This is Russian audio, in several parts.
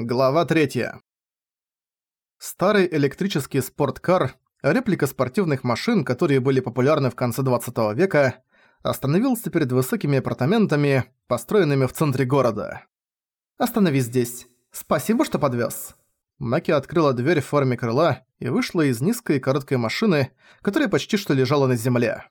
Глава 3. Старый электрический спорткар, реплика спортивных машин, которые были популярны в конце 20 века, остановился перед высокими апартаментами, построенными в центре города. «Остановись здесь. Спасибо, что подвез. Маки открыла дверь в форме крыла и вышла из низкой короткой машины, которая почти что лежала на земле.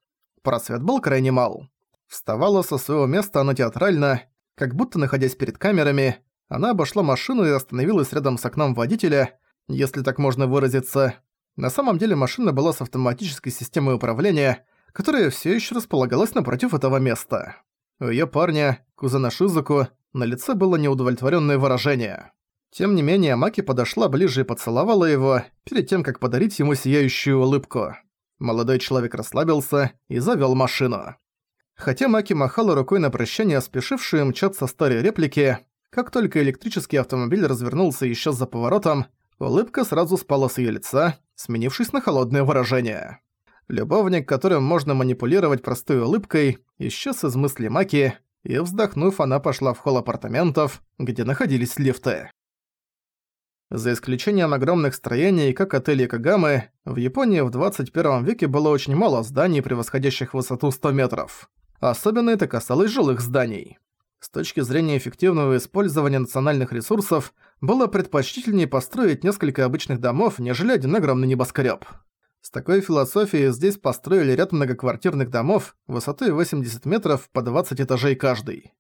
Просвет был крайне мал. Вставала со своего места она театрально, как будто находясь перед камерами, она обошла машину и остановилась рядом с окном водителя, если так можно выразиться. На самом деле машина была с автоматической системой управления, которая все еще располагалась напротив этого места. У её парня, кузена Шизуку, на лице было неудовлетворенное выражение. Тем не менее, Маки подошла ближе и поцеловала его, перед тем, как подарить ему сияющую улыбку. Молодой человек расслабился и завёл машину. Хотя Маки махала рукой на прощание спешившие мчаться старой реплики, как только электрический автомобиль развернулся и за поворотом, улыбка сразу спала с её лица, сменившись на холодное выражение. Любовник, которым можно манипулировать простой улыбкой, исчез из мысли Маки, и вздохнув, она пошла в холл апартаментов, где находились лифты. За исключением огромных строений, как отели Кагамы, в Японии в 21 веке было очень мало зданий, превосходящих высоту 100 метров. Особенно это касалось жилых зданий. С точки зрения эффективного использования национальных ресурсов, было предпочтительнее построить несколько обычных домов, нежели один огромный небоскреб. С такой философией здесь построили ряд многоквартирных домов высотой 80 метров по 20 этажей каждый.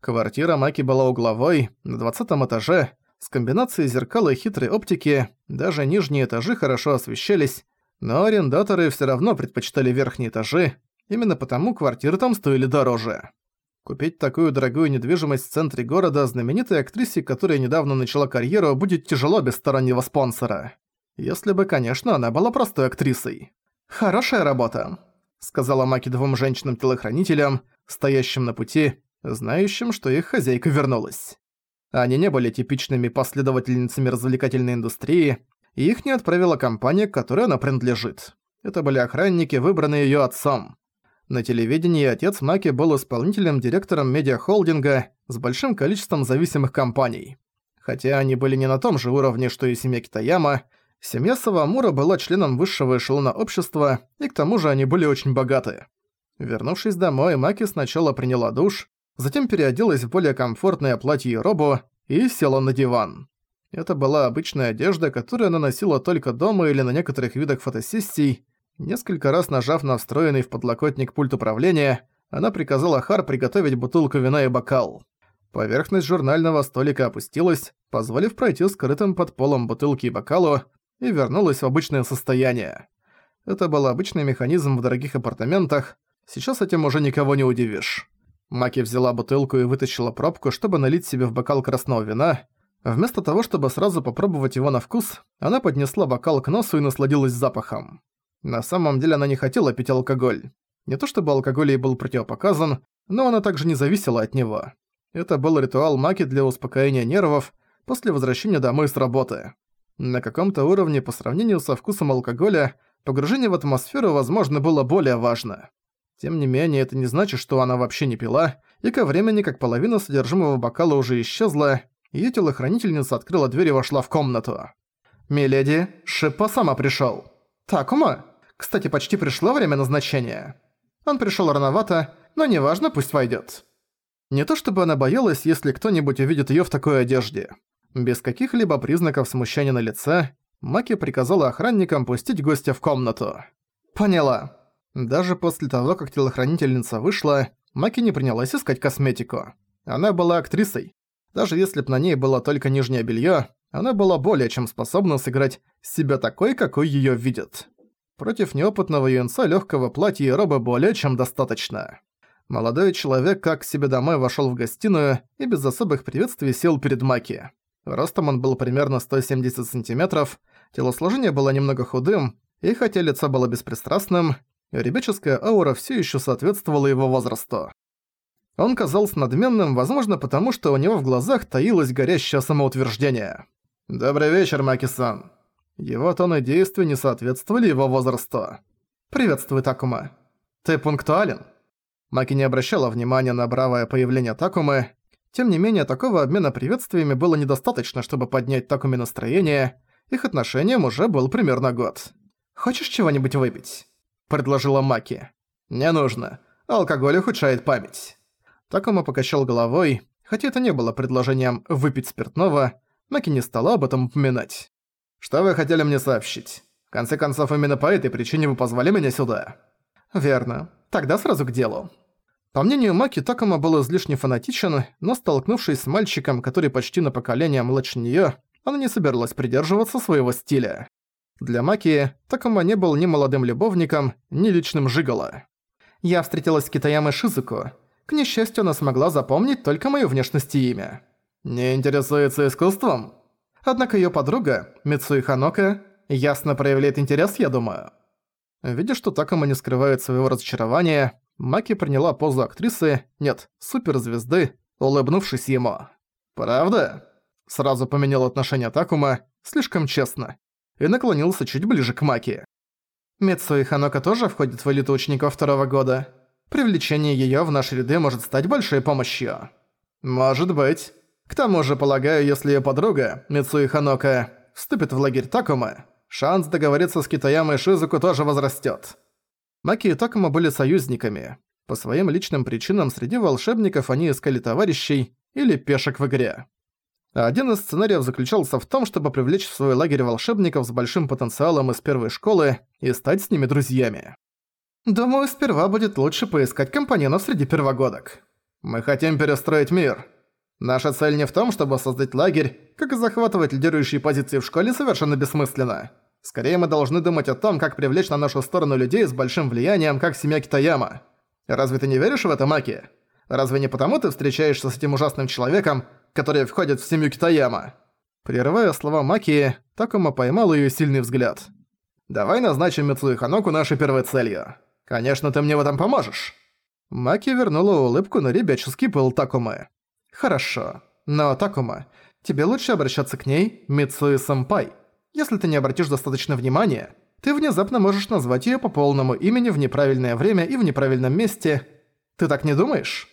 Квартира Маки была угловой, на 20 этаже, с комбинацией зеркала и хитрой оптики, даже нижние этажи хорошо освещались, но арендаторы все равно предпочитали верхние этажи, именно потому квартиры там стоили дороже. Купить такую дорогую недвижимость в центре города знаменитой актрисе, которая недавно начала карьеру, будет тяжело без стороннего спонсора. Если бы, конечно, она была простой актрисой. «Хорошая работа», — сказала Маки двум женщинам-телохранителям, стоящим на пути, знающим, что их хозяйка вернулась. Они не были типичными последовательницами развлекательной индустрии, и их не отправила компания, к которой она принадлежит. Это были охранники, выбранные её отцом. На телевидении отец Маки был исполнительным директором медиахолдинга с большим количеством зависимых компаний. Хотя они были не на том же уровне, что и семья Китаяма, семья Савамура была членом высшего эшелона общества, и к тому же они были очень богаты. Вернувшись домой, Маки сначала приняла душ, затем переоделась в более комфортное платье и робу и села на диван. Это была обычная одежда, которую она носила только дома или на некоторых видах фотосессий, Несколько раз нажав на встроенный в подлокотник пульт управления, она приказала Хар приготовить бутылку вина и бокал. Поверхность журнального столика опустилась, позволив пройти скрытым под полом бутылки и бокалу, и вернулась в обычное состояние. Это был обычный механизм в дорогих апартаментах, сейчас этим уже никого не удивишь. Маки взяла бутылку и вытащила пробку, чтобы налить себе в бокал красного вина. Вместо того, чтобы сразу попробовать его на вкус, она поднесла бокал к носу и насладилась запахом. На самом деле она не хотела пить алкоголь. Не то чтобы алкоголь ей был противопоказан, но она также не зависела от него. Это был ритуал Маки для успокоения нервов после возвращения домой с работы. На каком-то уровне по сравнению со вкусом алкоголя, погружение в атмосферу, возможно, было более важно. Тем не менее, это не значит, что она вообще не пила, и ко времени, как половина содержимого бокала уже исчезла, её телохранительница открыла дверь и вошла в комнату. «Миледи, Шипа сама пришёл». «Такума?» Кстати, почти пришло время назначения. Он пришёл рановато, но неважно, пусть войдёт. Не то чтобы она боялась, если кто-нибудь увидит её в такой одежде. Без каких-либо признаков смущения на лице, Маки приказала охранникам пустить гостя в комнату. Поняла. Даже после того, как телохранительница вышла, Маки не принялась искать косметику. Она была актрисой. Даже если б на ней было только нижнее белье, она была более чем способна сыграть себя такой, какой её видят. Против неопытного юнца легкого платья и робы более чем достаточно. Молодой человек как к себе домой вошел в гостиную и без особых приветствий сел перед Маки. Ростом он был примерно 170 сантиметров, телосложение было немного худым, и хотя лицо было беспристрастным, ребяческая аура все еще соответствовала его возрасту. Он казался надменным, возможно, потому что у него в глазах таилось горящее самоутверждение. «Добрый вечер, Маки-сан», его тон и действия не соответствовали его возрасту. «Приветствую, Такума. Ты пунктуален?» Маки не обращала внимания на бравое появление Такумы. Тем не менее, такого обмена приветствиями было недостаточно, чтобы поднять Такуми настроение. Их отношениям уже был примерно год. «Хочешь чего-нибудь выпить?» – предложила Маки. «Не нужно. Алкоголь ухудшает память». Такума покачал головой, хотя это не было предложением выпить спиртного, Маки не стала об этом упоминать. «Что вы хотели мне сообщить? В конце концов, именно по этой причине вы позвали меня сюда». «Верно. Тогда сразу к делу». По мнению Маки, Такома был излишне фанатичен, но столкнувшись с мальчиком, который почти на поколение младше неё, она не собиралась придерживаться своего стиля. Для Маки Такома не был ни молодым любовником, ни личным жиголо. Я встретилась с Китаямой Шизуко. К несчастью, она смогла запомнить только мою внешность и имя. Не интересуется искусством? Однако её подруга, Мицуи Ханока, ясно проявляет интерес, я думаю. Видя, что Такома не скрывает своего разочарования, Маки приняла позу актрисы, нет, суперзвезды, улыбнувшись ему. «Правда?» Сразу поменял отношение Такума, слишком честно, и наклонился чуть ближе к Маки. Митсу и Ханока тоже входит в элиту учеников второго года. Привлечение её в наши ряды может стать большой помощью. Может быть. К тому же, полагаю, если её подруга, Митсуи Ханока, вступит в лагерь Такума, шанс договориться с Китаямой Шизуку тоже возрастёт. Маки и Такума были союзниками. По своим личным причинам среди волшебников они искали товарищей или пешек в игре. Один из сценариев заключался в том, чтобы привлечь в свой лагерь волшебников с большим потенциалом из первой школы и стать с ними друзьями. Думаю, сперва будет лучше поискать компаньонов среди первогодок. Мы хотим перестроить мир. Наша цель не в том, чтобы создать лагерь, как и захватывать лидирующие позиции в школе совершенно бессмысленно. Скорее мы должны думать о том, как привлечь на нашу сторону людей с большим влиянием, как семья Китаяма. Разве ты не веришь в это, Маки? Разве не потому ты встречаешься с этим ужасным человеком, который входит в семью Китаяма?» Прерывая слова Маки, Такума поймал её сильный взгляд. «Давай назначим Мицуи Ханоку нашей первой целью. Конечно, ты мне в этом поможешь». Маки вернула улыбку на ребяческий пыл Такумы. «Хорошо. Но, Такума, тебе лучше обращаться к ней Мицуи-сэмпай. Если ты не обратишь достаточно внимания, ты внезапно можешь назвать её по полному имени в неправильное время и в неправильном месте. Ты так не думаешь?»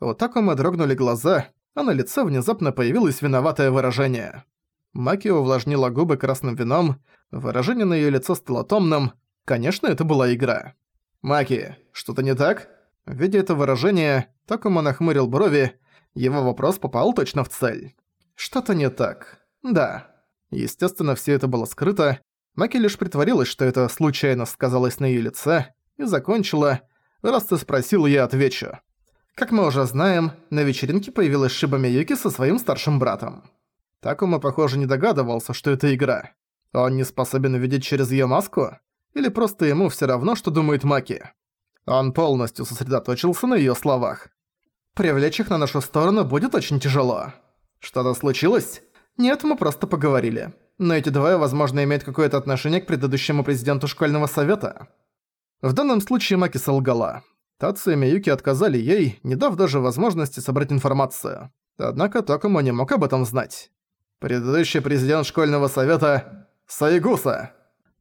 У Такумы дрогнули глаза, а на лице внезапно появилось виноватое выражение. Маки увлажнила губы красным вином, выражение на её лице стало томным. Конечно, это была игра. «Маки, что-то не так?» Видя это выражение, Такума нахмурил брови, его вопрос попал точно в цель. «Что-то не так. Да, Естественно, все это было скрыто. Маки лишь притворилась, что это случайно сказалось на её лице, и закончила. «Раз ты спросил, я отвечу». Как мы уже знаем, на вечеринке появилась Шиба Миюки со своим старшим братом. Такума, похоже, не догадывался, что это игра. Он не способен увидеть через её маску? Или просто ему всё равно, что думает Маки? Он полностью сосредоточился на её словах. «Привлечь их на нашу сторону будет очень тяжело. Что-то случилось?» Нет, мы просто поговорили. Но эти двое, возможно, имеют какое-то отношение к предыдущему президенту школьного совета. В данном случае Маки солгала. Тацу и Миюки отказали ей, не дав даже возможности собрать информацию. Однако Токумо не мог об этом знать. Предыдущий президент школьного совета – Сайгуса.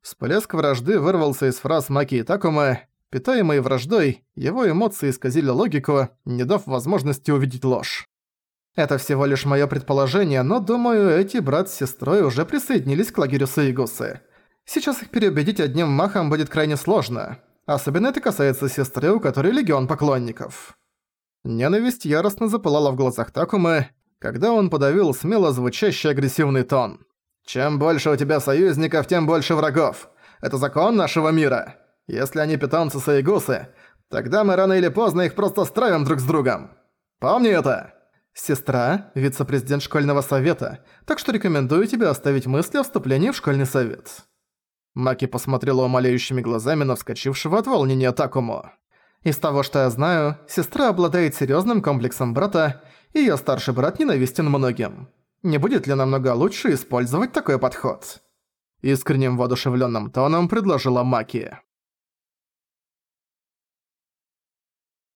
Всплеск вражды вырвался из фраз Маки и Такума. Питаемые враждой, его эмоции исказили логику, не дав возможности увидеть ложь. Это всего лишь моё предположение, но думаю, эти брат с сестрой уже присоединились к лагерю Саигусы. Сейчас их переубедить одним махом будет крайне сложно. Особенно это касается сестры, у которой легион поклонников. Ненависть яростно запылала в глазах Такумы, когда он подавил смело звучащий агрессивный тон. «Чем больше у тебя союзников, тем больше врагов. Это закон нашего мира. Если они питомцы Саигусы, тогда мы рано или поздно их просто стравим друг с другом. Помни это!» Сестра – вице-президент школьного совета, так что рекомендую тебе оставить мысли о вступлении в школьный совет». Маки посмотрела умоляющими глазами на вскочившего от волнения Такому. «Из того, что я знаю, сестра обладает серьезным комплексом брата, и её старший брат ненавистен многим. Не будет ли намного лучше использовать такой подход?» Искренним воодушевлённым тоном предложила Маки.